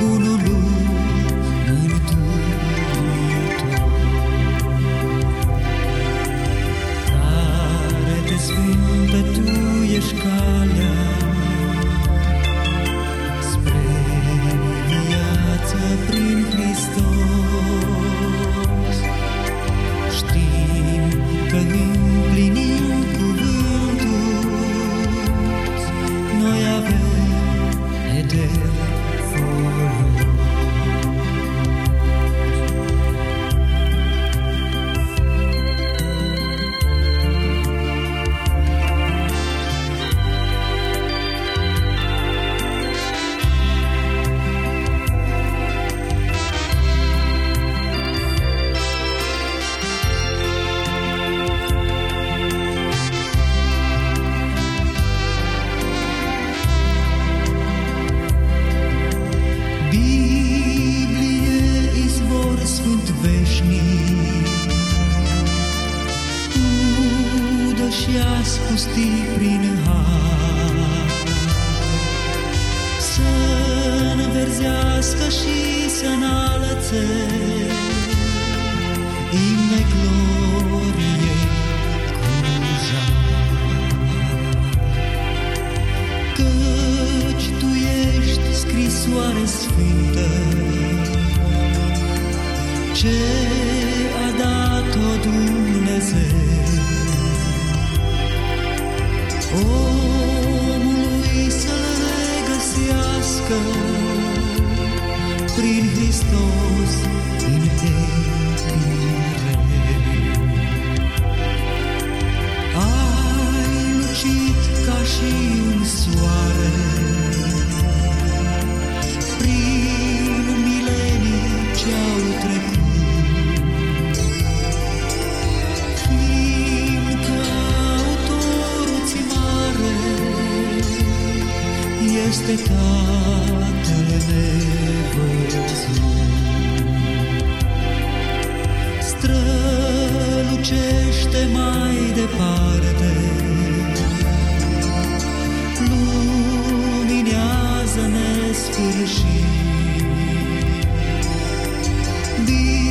Gulu și ascusti prin har. Să înverzească și să înalățe imne glorie cuja. Căci Tu ești scrisoare sfântă, ce că prin Hristos în tine ai lucit ca și un soare. sorriso di